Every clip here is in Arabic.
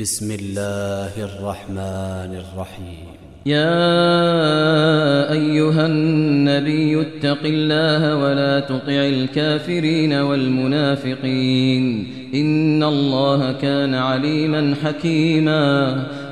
بسم الله الرحمن الرحيم يا أيها النبي اتق الله ولا تطع الكافرين والمنافقين إن الله كان عليما حكيما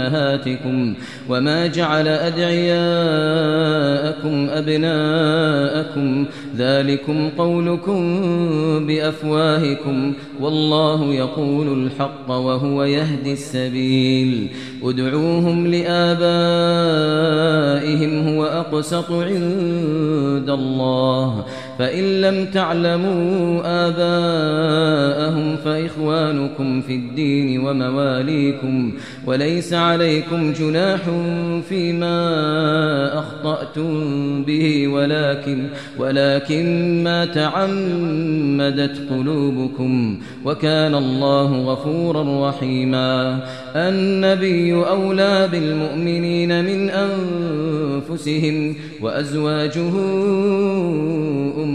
أمهاتكم وما جعل أدعياءكم أبناءكم ذلكم قولكم بأفواهكم والله يقول الحق وهو يهدي السبيل ادعوهم لآبائهم هو أقسط عند الله فإن لم تعلموا آبائهم إخوانكم في الدين ومواليكم وليس عليكم جناح فيما أخطأتم به ولكن, ولكن ما تعمدت قلوبكم وكان الله غفورا رحيما النبي أولى بالمؤمنين من أنفسهم وأزواجه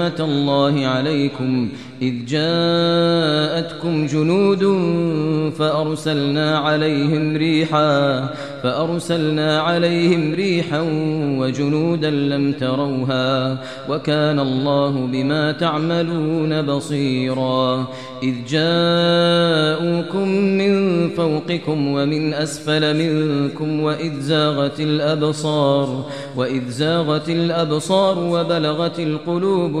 نعمة الله عليكم إذ جاءتكم جنود فأرسلنا عليهم ريحا فأرسلنا عليهم ريحا وجنودا لم تروها وكان الله بما تعملون بصيرا إذ جاءوكم من فوقكم ومن أسفل منكم وإذ زاغت الأبصار وإذ زاغت الأبصار وبلغت القلوب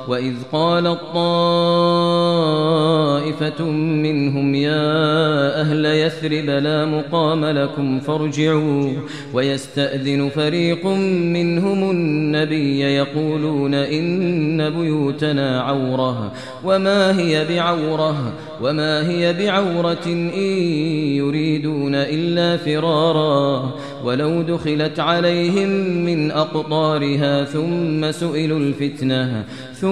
وإذ قال الطائفة منهم يا أهل يثرب لا مقام لكم فارجعوا ويستأذن فريق منهم النبي يقولون إن بيوتنا عورة وما هي بعورة وما هي بعورة إن يريدون إلا فرارا ولو دخلت عليهم من أقطارها ثم سئلوا الفتنة ثم